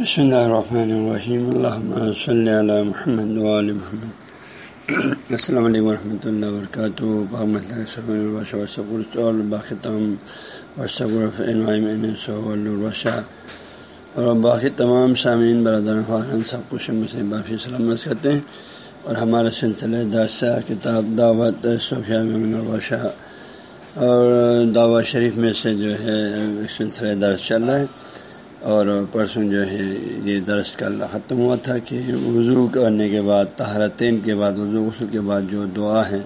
بسم اللہ الرحمن الرحیم اللہ صلی علی محمد محمد السلام علیکم ورحمۃ اللہ وبرکاتہ اور باقی تمام اور باقی تمام سامعین برادر خارن سب کچھ سے بافی سلامت کرتے ہیں اور ہمارا سلسلہ داسہ کتاب دعوت صوفیہ میں الباشہ اور دعوت شریف میں سے جو ہے سلسلہ درس چل رہا ہے اور پرسوں جو ہے یہ درس کل ختم ہوا تھا کہ وضو کرنے کے بعد تہرتین کے بعد، وضو غسل کے بعد جو دعا ہے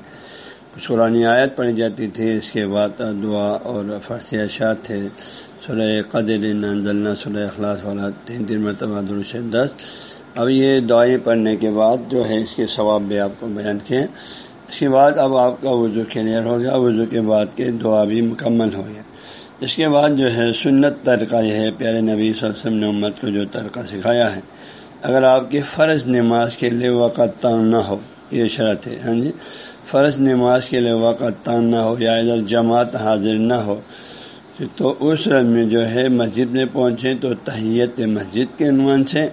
کچھ قرآن آیت پڑھی جاتی تھی، اس کے بعد دعا اور فرسی اشاعت تھے۔ سر قدر ننزلنا سر اخلاص والا تین تین مرتبہ درش دس۔ اب یہ دعائیں پڑھنے کے بعد جو ہے اس کے ثواب بھی آپ کو بیان کیے۔ اس کے بعد اب آپ کا وضو کلیئر ہو گیا۔ وضو کے بعد کے دعا بھی مکمل ہو گیا۔ اس کے بعد جو ہے سنت طریقہ یہ ہے، پیارے نبی صلی اللہ علیہ وسلم نے امت کو جو طریقہ سکھایا ہے۔ اگر آپ کی فرض نماز کے لیے وقت تان نہ ہو، یہ شرط ہے ہاں جی؟ فرض نماز کے لیے وقت تان نہ ہو یا ادھر جماعت حاضر نہ ہو، تو اس رن میں جو ہے مسجد میں پہنچے تو تحیت مسجد کے عنوان سے،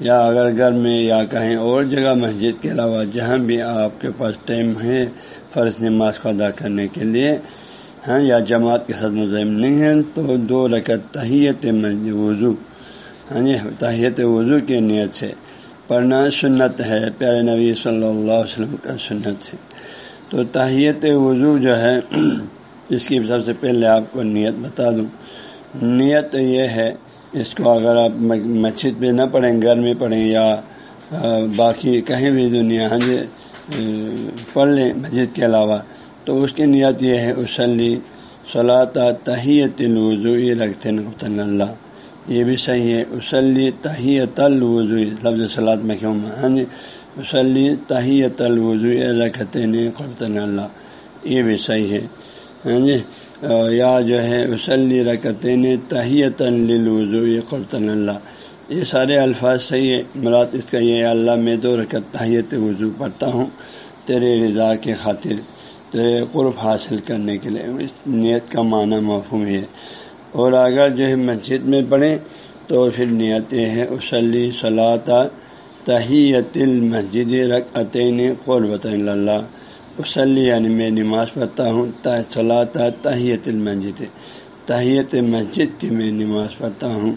یا اگر گھر میں یا کہیں اور جگہ مسجد کے علاوہ جہاں بھی آپ کے پاس ٹائم ہے فرض نماز کو ادا کرنے کے لیے ہاں یا جماعت کے ساتھ مزم نہیں ہے تو دو رکعت تحیت وضو ہاں جی تحیت وضو کی نیت سے پڑھنا سنت ہے، پیارے نبی صلی اللہ علیہ وسلم کا سنت ہے۔ تو تحیت وضو جو ہے، اس کی سب سے پہلے آپ کو نیت بتا دوں۔ نیت یہ ہے، اس کو اگر آپ مسجد پہ نہ پڑھیں، گھر میں پڑھیں یا باقی کہیں بھی دنیا ہاں جی پڑھ لیں۔ مسجد کے علاوہ تو اس کی نیت یہ ہے، اسلی صلاح تحیت الوضو رکھتے نقطن اللہ۔ یہ بھی صحیح ہے، اسلی تحیت الوضو لفظ سلاد میں کیوں؟ ہاں جی اسلی تحیت الوضو رکھتے قرطن اللہ۔ یہ بھی صحیح ہے ہاں جی۔ یا جو ہے، اسلی رکھتے نے تحیت الوضو قرطن اللہ۔ یہ سارے الفاظ صحیح ہے مراد اس کا یہ اللہ میں دو رکت تحیت وضو پڑھتا ہوں، تیرے رضا کے خاطر۔ قرب حاصل کرنے کے لیے اس نیت کا معنی مفہوم ہے۔ اور اگر جو ہے مسجد میں پڑھیں تو پھر نیت یہ ہے اسلی صلاح تحیت المسجد رقعتین قربۃ اللہ وسلی یعنی میں نماز پڑھتا ہوں صلاح تحیت المسجد۔ تحیت مسجد کی میں نماز پڑھتا ہوں۔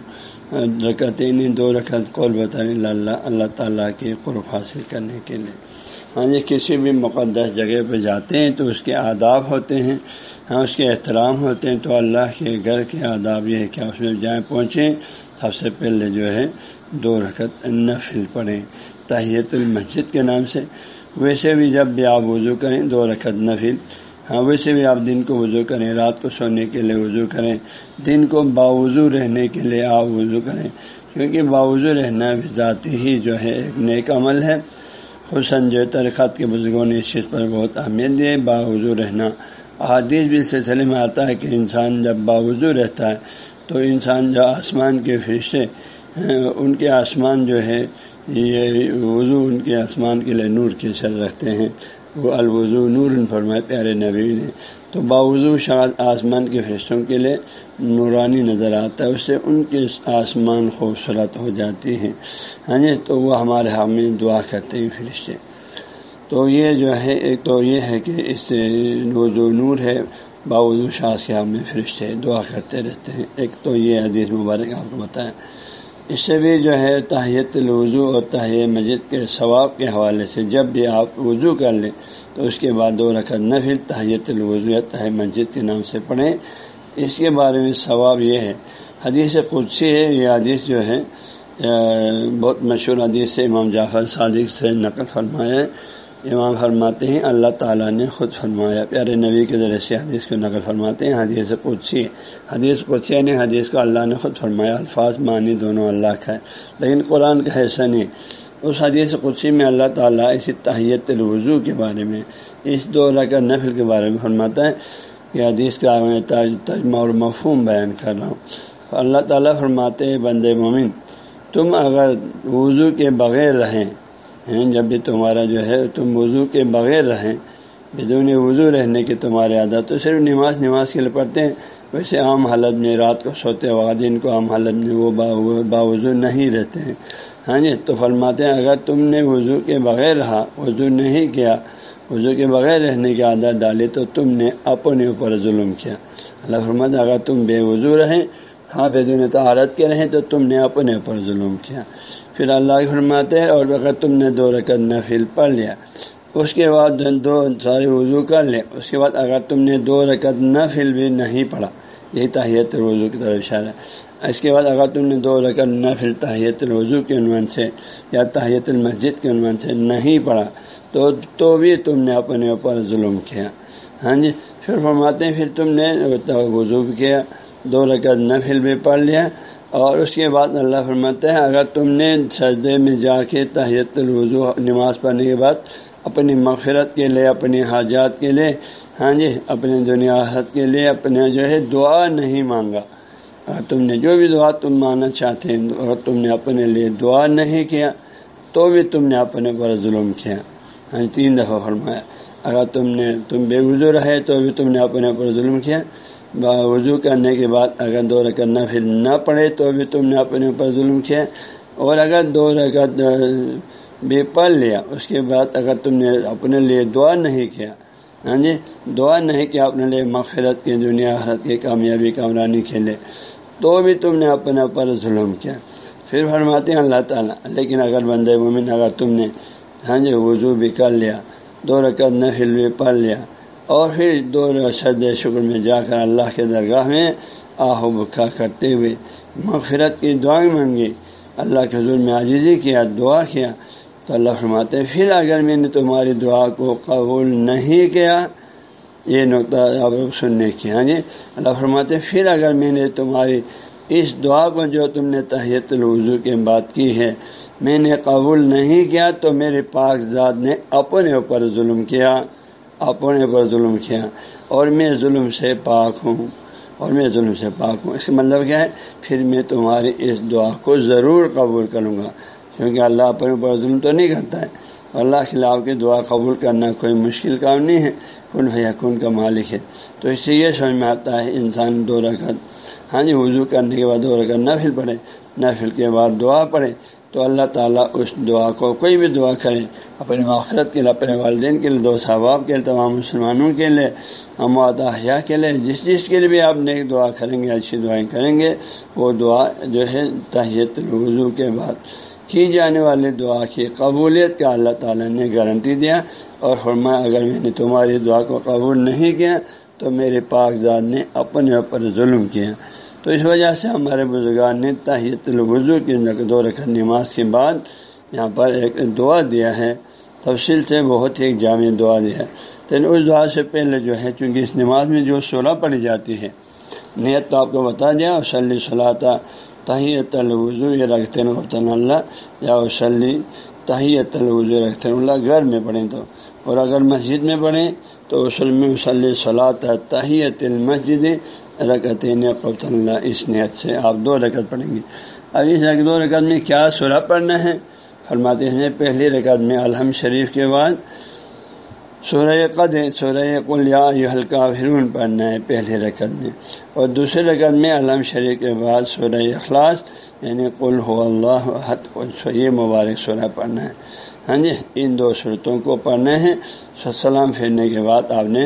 رکعتین دو رکعت قربۃ اللہ اللہ تعالیٰ کے قرب حاصل کرنے کے لیے۔ ہاں جی کسی بھی مقدس جگہ پہ جاتے ہیں تو اس کے آداب ہوتے ہیں ہاں اس کے احترام ہوتے ہیں، تو اللہ کے گھر کے آداب یہ ہے کہ اس میں جائیں، پہنچیں۔ سب سے پہلے جو ہے دو رکعت نفل پڑھیں تحیت المسجد کے نام سے۔ ویسے بھی جب بھی آپ وضو کریں دو رکعت نفل ہاں ویسے بھی آپ دن کو وضو کریں، رات کو سونے کے لیے وضو کریں۔ دن کو باوضو رہنے کے لیے آپ وضو کریں، کیونکہ باوضو رہنا بھی ذاتی ہی جو ہے ایک نیک عمل ہے۔ حسن جو ترخت کے بزرگوں نے اس چیز پر بہت اہمیت دی باوضو رہنا۔ حادث بھی سلسلے میں آتا ہے کہ انسان جب باوضو رہتا ہے، تو انسان جو آسمان کے فرشتے ان کے آسمان جو ہے، یہ وضو ان کے آسمان کے لیے نور کی سر رکھتے ہیں۔ وہ الوضو نور فرمائے پیارے نبی نے۔ تو باوضو شاد آسمان کے فرشتوں کے لیے نورانی نظر آتا ہے، اس سے ان کے آسمان خوبصورت ہو جاتی ہیں۔ ہاں جی تو وہ ہمارے حق میں دعا کرتے ہیں فرشتے۔ تو یہ جو ہے ایک تو یہ ہے کہ اس سے جو نور ہے، باوضو شاذ کے حق میں فرشتے دعا کرتے رہتے ہیں۔ ایک تو یہ حدیث مبارک آپ کو بتائیں۔ اس سے بھی جو ہے تاہیت الوضو اور تاہیہ مسجد کے ثواب کے حوالے سے جب بھی آپ وضو کر لیں تو اس کے بعد دو رکعت نفل تاہیت الوضو یا مسجد کے نام سے پڑھیں۔ اس کے بارے میں ثواب یہ ہے۔ حدیث قدسی ہے، یہ حدیث جو ہے بہت مشہور حدیث سے امام جعفر صادق سے نقل فرمایا ہے۔ امام فرماتے ہیں، اللہ تعالیٰ نے خود فرمایا۔ پیارے نبی کے ذریعے سے حدیث کو نقل فرماتے ہیں۔ حدیث قدسی حدیث قدسی نے حدیث کو اللہ نے خود فرمایا، الفاظ معنی دونوں اللہ کا ہے۔ لیکن قرآن کا حصہ نہیں۔ اس حدیث قدسی میں اللہ تعالیٰ اسی تحیت الوضو کے بارے میں، اس دو کا نفل کے بارے میں فرماتا ہے کہ حدیث کا میں تجمہ اور مفہوم بیان کر رہا ہوں۔ اللہ تعالیٰ فرماتے ہیں بند مومن، تم اگر وضو کے بغیر رہیں، ہیں، جب بھی تمہارا جو ہے، تم وضو کے بغیر رہیں، بدون وضو رہنے کی تمہارے عادت تو صرف نماز نماز کے لیے پڑھتے ہیں۔ ویسے عام حالت میں رات کو سوتے وقت، دن کو عام حالت میں وہ باوضو نہیں رہتے ہیں۔ ہاں جی تو فرماتے ہیں، اگر تم نے وضو کے بغیر رہا وضو نہیں کیا، وضو کے بغیر رہنے کی عادت ڈالی، تو تم نے اپنے اوپر ظلم کیا۔ اللہ فرماتے اگر تم بے وضو رہیں ہاں بے دن عادت کے رہیں، تو تم نے اپنے اوپر ظلم کیا۔ پھر اللہ فرماتے ہیں، اور اگر تم نے دو رکعت نفل پڑھ لیا، اس کے بعد دو سارے وضو کر لیں، اس کے بعد اگر تم نے دو رکعت نفل بھی نہیں پڑھا، یہی تاہیت وضو کی طرف اشارہ ہے۔ اس کے بعد اگر تم نے دو رکعت نفل تاہیت الوضو کے عنوان سے یا تاہیت المسجد کے عنوان سے نہیں پڑھا، تو تو بھی تم نے اپنے اوپر ظلم کیا۔ ہاں جی پھر فرماتے ہیں، پھر تم نے وضو بھی کیا، دو رکعت نفل بھی پڑھ لیا۔ اور اس کے بعد اللہ فرماتے ہیں، اگر تم نے سجدے میں جا کے تحیت الوضو، نماز پڑھنے کے بعد اپنی مغفرت کے لیے، اپنی حاجات کے لیے ہاں جی اپنے دنیا حرت کے لیے اپنے جو ہے دعا نہیں مانگا۔ اگر تم نے جو بھی دعا تم مانگنا چاہتے ہیں اگر تم نے اپنے لیے دعا نہیں کیا، تو بھی تم نے اپنے پر ظلم کیا۔ ہاں جی تین دفعہ فرمایا۔ اگر تم نے، تم بے وضو رہے تو بھی تم نے اپنے پر ظلم کیا۔ وضو کرنے کے بعد اگر دو رکعت پھر نہ پڑھے تو بھی تم نے اپنے اوپر ظلم کیا۔ اور اگر دو رکعت بھی پڑھ لیا، اس کے بعد اگر تم نے اپنے لیے دعا نہیں کیا۔ ہاں جی دعا نہیں کیا اپنے لیے مغفرت کی دنیا حرت کی کامیابی، کامرانی کے لیے تو بھی تم نے اپنے اوپر ظلم کیا۔ پھر فرماتے ہیں اللہ تعالیٰ، لیکن اگر بندے مومن، اگر تم نے ہاں جی وضو بھی کر لیا، دو رکعت نفل بھی پڑھ لیا، اور پھر دو شد شکر میں جا کر اللہ کے درگاہ میں آہ بکا کرتے ہوئے مغفرت کی دعائیں مانگی، اللہ کے حضور میں عاجزی کیا، دعا کیا، تو اللہ فرماتے پھر اگر میں نے تمہاری دعا کو قبول نہیں کیا یہ نقطہ آپ سننے کی ہاں جی اللہ فرماتے پھر اگر میں نے تمہاری اس دعا کو جو تم نے تحیت الوضو کے بات کی ہے، میں نے قبول نہیں کیا تو میرے پاک ذات نے اپنے اوپر ظلم کیا، اپنے پر ظلم کیا اور میں ظلم سے پاک ہوں، اور میں ظلم سے پاک ہوں۔ اس کا مطلب کیا ہے؟ پھر میں تمہاری اس دعا کو ضرور قبول کروں گا، کیونکہ اللہ اپنے اوپر ظلم تو نہیں کرتا ہے۔ اللہ خلاف کی دعا قبول کرنا کوئی مشکل کام نہیں ہے۔ کن بھیا کن کا مالک ہے۔ تو اس سے یہ سمجھ میں آتا ہے انسان دو رکعت ہاں جی وضو کرنے کے بعد دو رکعت نفل پڑھے، نفل کے بعد دعا پڑھے۔ تو اللہ تعالیٰ اس دعا کو کوئی بھی دعا کرے، اپنے مغفرت کے لیے، اپنے والدین کے لیے دو صحباب کے لیے، تمام مسلمانوں کے لیے، اموات احیاء کے لیے، جس جس کے لیے بھی آپ نیک دعا کریں گے، اچھی دعائیں کریں گے، وہ دعا جو ہے تحیت الوضو کے بعد کی جانے والی دعا کی قبولیت کا اللہ تعالیٰ نے گارنٹی دیا۔ اور فرمایا، اگر میں نے تمہاری دعا کو قبول نہیں کیا، تو میرے پاک زاد نے اپنے اوپر ظلم کیا۔ تو اس وجہ سے ہمارے بزرگان نے تحیت الوضو کی دو رکھت نماز کے بعد یہاں پر ایک دعا دیا ہے۔ تفصیل سے بہت ہی ایک جامع دعا دیا ہے۔ لیکن اس دعا سے پہلے جو ہے، چونکہ اس نماز میں جو صلاح پڑھی جاتی ہے، نیت تو آپ کو بتا دیا وسلی صلاح تحیت الوضو یہ رکھتے ہیں اللہ، یا وسلی تحیت الوضو رکھتے اللہ گھر میں پڑھیں تو۔ اور اگر مسجد میں پڑھیں تو وسلم میں وسلی صلاح تحیت المسجد رکتین قبط اللہ، اس نیت سے آپ دو رکعت پڑھیں گے۔ اب اس دو رکعت میں کیا سورہ پڑھنا ہے؟ فرماتے ہیں جی، پہلی رکعت میں الحمد شریف کے بعد سورہ قد سورہ قل یا ہلکا فرون پڑھنا ہے پہلی رکعت میں۔ اور دوسری رکعت میں الحمد شریف کے بعد سورہ اخلاص یعنی قل ہو اللہ حد یہ مبارک سورہ پڑھنا ہے۔ ہاں جی ان دو صورتوں کو پڑھنا ہے سلام پھیرنے کے بعد آپ نے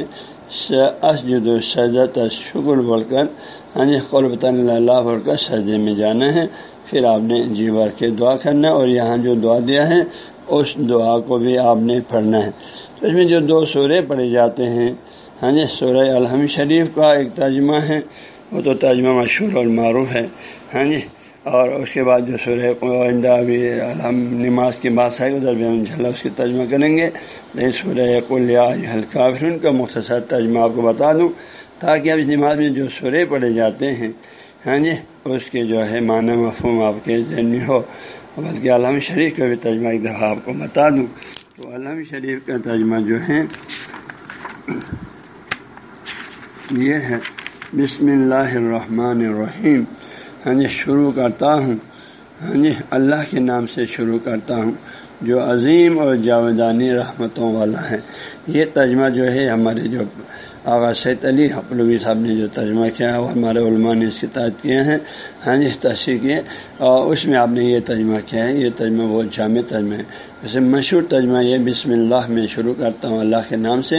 اسجد و سجت شکر بول کر ہاں جی قربۃ اللہ بول کر سجدے میں جانا ہے۔ پھر آپ نے جی بھر کے دعا کرنا ہے اور یہاں جو دعا دیا ہے، اس دعا کو بھی آپ نے پڑھنا ہے۔ تو اس میں جو دو سورے پڑھے جاتے ہیں ہاں جی سورہ الحمد شریف کا ایک ترجمہ ہے۔ وہ تو ترجمہ مشہور اور معروف ہے۔ ہاں جی اور اس کے بعد جو سورہ آئندہ ابھی الحم نماز کی بات ہے ادھر بھی ان شاء اللہ اس کی ترجمہ کریں گے۔ لیکن سورہ قلیا ہلکا ان کا مختصر ترجمہ آپ کو بتا دوں، تاکہ اب اس نماز میں جو سورے پڑھے جاتے ہیں ہاں جی اس کے جو ہے معنی مفہوم آپ کے ذہن میں ہو۔ بلکہ علام شریف کا بھی ترجمہ ایک دفعہ آپ کو بتا دوں۔ تو علام شریف کا ترجمہ جو ہے، یہ ہے، بسم اللہ الرحمن الرحیم۔ ہاں جی شروع کرتا ہوں۔ ہاں جی اللہ کے نام سے شروع کرتا ہوں، جو عظیم اور جاویدانی رحمتوں والا ہے۔ یہ ترجمہ جو ہے، ہمارے جو آغا سید علی حقلوی صاحب نے جو ترجمہ کیا وہ ہمارے علماء نے اس کی تعداد کیے ہیں۔ ہاں جی تشریح کیے۔ اور اس میں آپ نے یہ ترجمہ کیا ہے۔ یہ ترجمہ بہت جامع ترجمہ ہے۔ ویسے مشہور ترجمہ یہ بسم اللہ میں شروع کرتا ہوں اللہ کے نام سے۔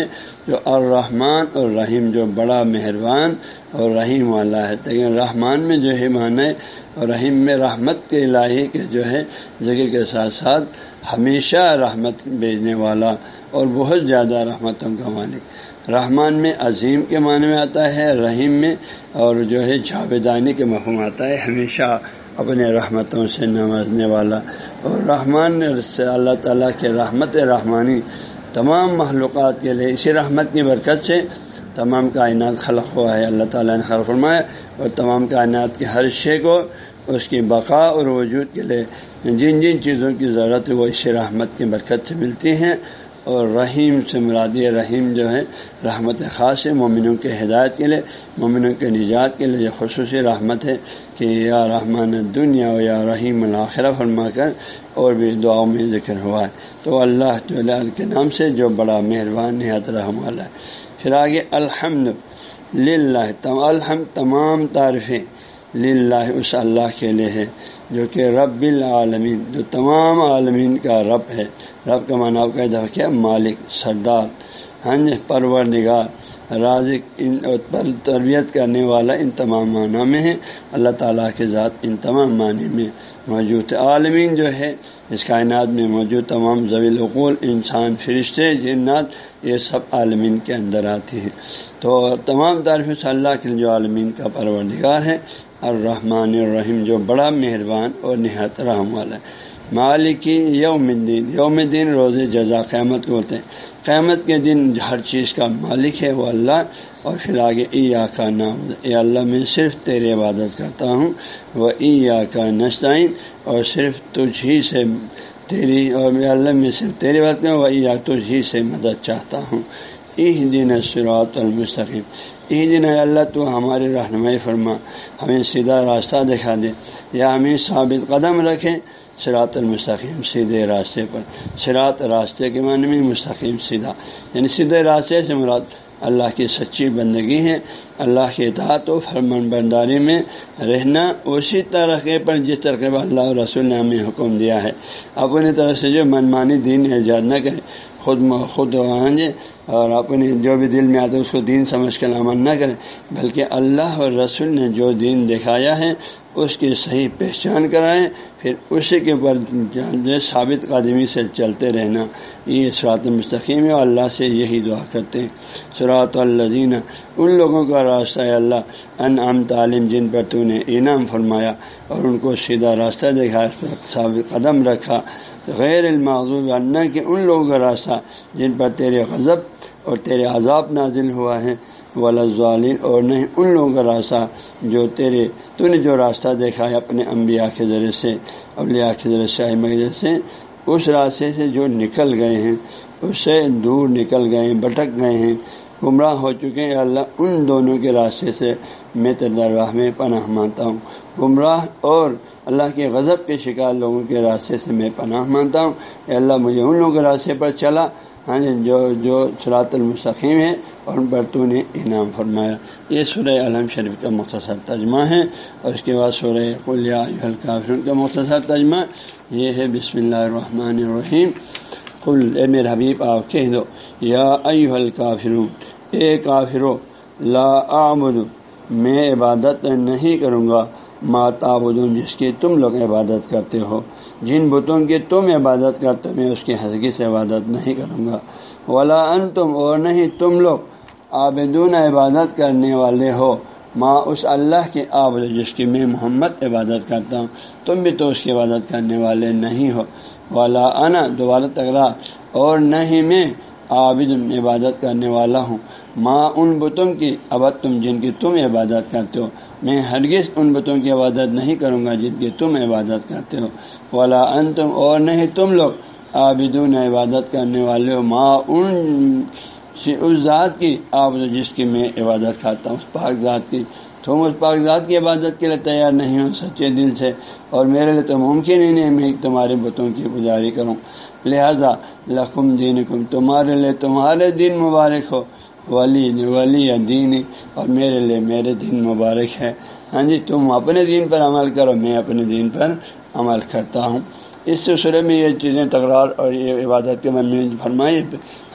جو الرحمن اور رحیم جو بڑا مہربان اور رحیم والا ہے۔ لیکن رحمان میں جو ہے معنی اور رحیم میں رحمت کے الہی کے جو ہے ذکر کے ساتھ ساتھ ہمیشہ رحمت بھیجنے والا اور بہت زیادہ رحمتوں کا مالک۔ رحمان میں عظیم کے معنی میں آتا ہے، رحیم میں، اور جو ہے جاویدانی کے مفہوم آتا ہے، ہمیشہ اپنے رحمتوں سے نوازنے والا۔ اور رحمان سے اللہ تعالیٰ کے رحمت رحمانی تمام معلومات کے لیے اسی رحمت کی برکت سے تمام کائنات خلق ہوا ہے۔ اللہ تعالیٰ نے خلق فرمایا، اور تمام کائنات کے ہر شے کو اس کی بقا اور وجود کے لیے جن جن چیزوں کی ضرورت ہے، وہ اسی رحمت کی برکت سے ملتی ہیں۔ اور رحیم سے مرادی رحیم جو ہے، رحمت خاص ہے، مومنوں کے ہدایت کے لیے، مومنوں کے نجات کے لیے خصوصی رحمت ہے کہ یا رحمان دنیا و یا رحیم الآخرہ فرما کر اور بھی دعاؤں میں ذکر ہوا ہے۔ تو اللہ کے نام سے جو بڑا مہربان، نہایت رحم والا ہے۔ پھر آگے، الحمد للہ الحمد تمام تعریفیں للہ اس اللہ کے لیے ہے جو کہ رب العالمین جو تمام عالمین کا رب ہے۔ رب کا معنی کا دفعہ مالک سردار ہنج جی، پرور نگار رازق ان پر تربیت کرنے والا ان تمام معنی میں ہے۔ اللہ تعالیٰ کے ذات ان تمام معنی میں موجود ہے۔ عالمین جو ہے اس کائنات میں موجود تمام ضویل القول انسان فرشتے جنات یہ سب عالمین کے اندر آتی ہیں۔ تو تمام تعریف اللہ کے جو عالمین کا پروردگار ہے الرحمن الرحیم، جو بڑا مہربان اور نہایت رحم والا ہے۔ مالکی یوم الدین، یوم دن روز جزا قیامت کو بولتے ہیں۔ قیامت کے دن ہر چیز کا مالک ہے وہ اللہ۔ اور پھر آگے ای آ کا نام اے اللہ، میں صرف تیری عبادت کرتا ہوں۔ وہ ای آ کا نسطین اور صرف تجھ ہی سے تیری، اور اللہ، میں صرف تیری بات کروں وہ ای آ تجھ ہی سے مدد چاہتا ہوں۔ ایہ دن سرات المستقیم۔ ایہ دن اللہ تو ہماری رہنمائی فرما، ہمیں سیدھا راستہ دکھا دے۔ یا ہمیں ثابت قدم رکھیں سرات المستقیم، سیدھے راستے پر۔ سرات راستے کے معنی میں مستقیم، سیدھا۔ یعنی سیدھے راستے سے مراد اللہ کی سچی بندگی ہے۔ اللہ کے اطاعت و فرمان برداری میں رہنا، اسی طرح پر جس طرح پر اللہ رسول نے ہمیں حکم دیا ہے۔ اپنی طرف سے جو منمانی دین ایجاد نہ کرے خود خود آنجے اور اپنے جو بھی دل میں آتا ہے اس کو دین سمجھ کر عمل نہ کریں۔ بلکہ اللہ اور رسول نے جو دین دکھایا ہے، اس کی صحیح پہچان کرائیں۔ پھر اسی کے اوپر ثابت قدمی سے چلتے رہنا، یہ سرات مستقیم ہے اور اللہ سے یہی دعا کرتے ہیں۔ سرات الزین ان لوگوں کا راستہ ہے اللہ ان عام تعلیم جن پر تو نے انعام فرمایا اور ان کو سیدھا راستہ دکھایا اس پر ثابت قدم رکھا۔ غیر المعذوب اللہ کہ ان لوگوں کا راستہ جن پر تیرے غضب اور تیرے عذاب نازل ہوا ہے۔ ولازالین اور نہیں، ان لوگوں کا راستہ جو تیرے، تو نے جو راستہ دیکھا ہے اپنے انبیاء کے ذریعے سے، اولیاء کے ذریعے سے ذریعے سے، اس راستے سے جو نکل گئے ہیں، اس سے دور نکل گئے ہیں، بھٹک گئے ہیں، گمراہ ہو چکے ہیں۔ اللہ، ان دونوں کے راستے سے میں درواہ میں پناہ مانتا ہوں۔ گمراہ اور اللہ کے غضب کے شکار لوگوں کے راستے سے میں پناہ مانتا ہوں۔ اے اللہ، مجھے ان لوگوں کے راستے پر چلا۔ ہاں جی، جو جو سلاط المستقیم ہے اور ان پر تو نے انعام فرمایا۔ یہ سورہ علم شریف کا مختصر ترجمہ ہے اور اس کے بعد سورہ خلیہ الکافر کا مختصر ترجمہ۔ یہ ہے بسم اللہ الرحمن الرحیم۔ خل اے میرے حبیب، آپ کہہ دو، یا ایو الکافرون، اے کافرو، لا اعبد، میں عبادت نہیں کروں گا۔ ماتا جس کی تم لوگ عبادت کرتے ہو۔ جن بتوں کی تم عبادت کرتے میں اس کی حضگی سے عبادت نہیں کروں گا۔ ولا ان تم اور نہیں تم لوگ آبدون عبادت کرنے والے ہو، ماں اس اللہ کے آبد جس کی میں محمد عبادت کرتا ہوں، تم بھی تو اس کی عبادت کرنے والے نہیں ہو۔ ولا انا، دوبارہ تکرار۔ اور نہیں میں عابد عبادت کرنے والا ہوں۔ ماں ان بتوں کی ابد تم جن کی تم عبادت کرتے ہو۔ میں ہرگز ان بتوں کی عبادت نہیں کروں گا جن کی تم عبادت کرتے ہو۔ ولا ان تم اور نہیں تم لوگ عابدون عبادت کرنے والے ہو۔ ماں ان اس ذات کی آپ جس کی میں عبادت کرتا ہوں، اس پاک ذات کی۔ تم اس پاک ذات کی عبادت کے لیے تیار نہیں ہو سچے دل سے۔ اور میرے لیے تو ممکن ہی نہیں، میں تمہارے بتوں کی پجاری کروں۔ لہذا لقم دین تمہارے لیے تمہارے دن مبارک ہو۔ ولی ولی دین اور میرے لیے میرے دین مبارک ہے۔ ہاں جی تم اپنے دین پر عمل کرو، میں اپنے دین پر عمل کرتا ہوں۔ اس سلسلے میں یہ چیزیں تکرار اور یہ عبادت کے من میں فرمائی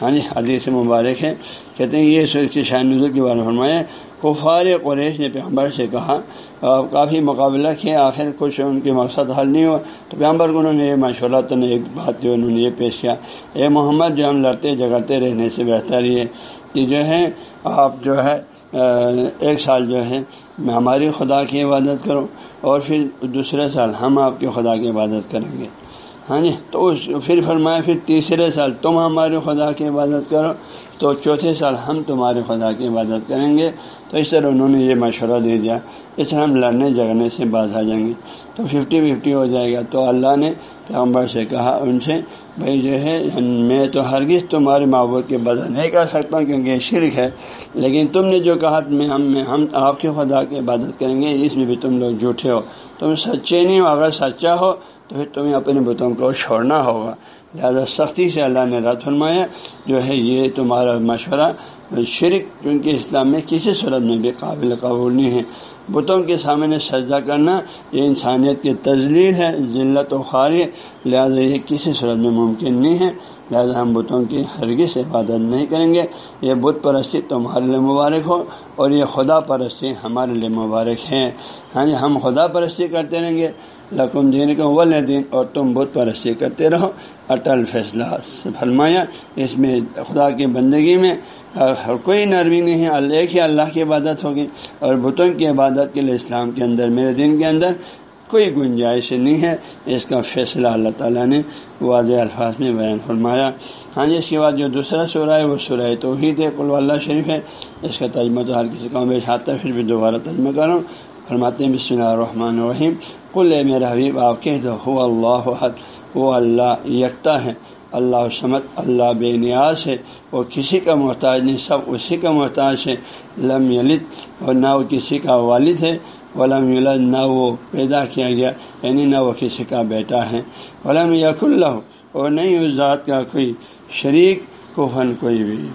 ہاں جی حدیث مبارک ہے۔ کہتے ہیں یہ سر کی شاہ نظر کے بارے میں فرمایا، کفار قریش نے پیغمبر سے کہا کافی مقابلہ کیا، آخر کچھ ان کے مقصد حل نہیں ہوا۔ تو پیغمبر کو انہوں نے یہ مشورہ، تو ایک بات جو انہوں نے یہ پیش کیا، اے محمد، جو ہم لڑتے جگڑتے رہنے سے بہتر یہ کہ جو ہے، آپ جو ہے ایک سال جو ہے، ہماری خدا کی عبادت کرو۔ اور پھر دوسرے سال ہم آپ کے خدا کی عبادت کریں گے۔ ہاں جی؟ تو اس پھر فرمایا، پھر تیسرے سال تم ہمارے خدا کی عبادت کرو، تو چوتھے سال ہم تمہارے خدا کی عبادت کریں گے۔ تو اس طرح انہوں نے یہ مشورہ دے دیا، اس طرح ہم لڑنے جگڑنے سے باز آ جائیں گے۔ تو ففٹی ففٹی ہو جائے گا۔ تو اللہ نے پیغمبر سے کہا ان سے، بھائی جو ہے، میں تو ہرگز تمہارے معبود کے بدل نہیں کر سکتا ہوں کیونکہ یہ شرک ہے۔ لیکن تم نے جو کہا، میں ہم میں ہم آپ کے خدا کی عبادت کریں گے، اس میں بھی تم لوگ جھوٹے ہو۔ تم سچے نہیں ہو، اگر سچا ہو، تو پھر تمہیں اپنے بتوں کو چھوڑنا ہوگا۔ لہٰذا سختی سے اللہ نے رد فرمایا، جو ہے، یہ تمہارا مشورہ شرک کیونکہ اسلام میں کسی صورت میں بھی قابل قبول نہیں ہے۔ بتوں کے سامنے سجدہ کرنا یہ انسانیت کی تجلیل ہے، ذلت و خاری لہٰذا یہ کسی صورت میں ممکن نہیں ہے۔ لہٰذا ہم بتوں کی ہرگز عبادت نہیں کریں گے۔ یہ بت پرستی تمہارے لیے مبارک ہو اور یہ خدا پرستی ہمارے لیے مبارک ہے۔ ہاں جی ہم خدا پرستی کرتے رہیں گے۔ لقم دین کا ول دین اور تم بت پرستی کرتے رہو۔ اٹل فیصلہ فرمایا، اس میں خدا کی بندگی میں کوئی نرمی نہیں ہے۔ ایک ہی اللہ کی عبادت ہوگی اور بتوں کی عبادت کے لیے اسلام کے اندر، میرے دن کے اندر کوئی گنجائش نہیں ہے۔ اس کا فیصلہ اللہ تعالیٰ نے واضح الفاظ میں بیان فرمایا۔ ہاں جی اس کے بعد جو دوسرا سورہ ہے، وہ سورہ توحید ہے۔ کل اللہ شریف ہے۔ اس کا تجمہ تو ہر کسی کا چھاتا ہے، پھر بھی دوبارہ تجمہ کروں۔ فرماتے ہیں، بسم اللہ الرحمن الرحیم۔ کل میرا حبیب، آپ کہہ دو ہو اللہ حد وہ اللہ یکتا ہے۔ اللہ سمت اللہ بے نیاز ہے، وہ کسی کا محتاج نہیں، سب اسی کا محتاج ہے لم یلد، اور نہ وہ کسی کا والد ہے۔ ولم یلد، نہ وہ پیدا کیا گیا یعنی نہ وہ کسی کا بیٹا ہے۔ ولم یق اللہ اور نہیں اس ذات کا کوئی شریک کو فن کوئی بھی۔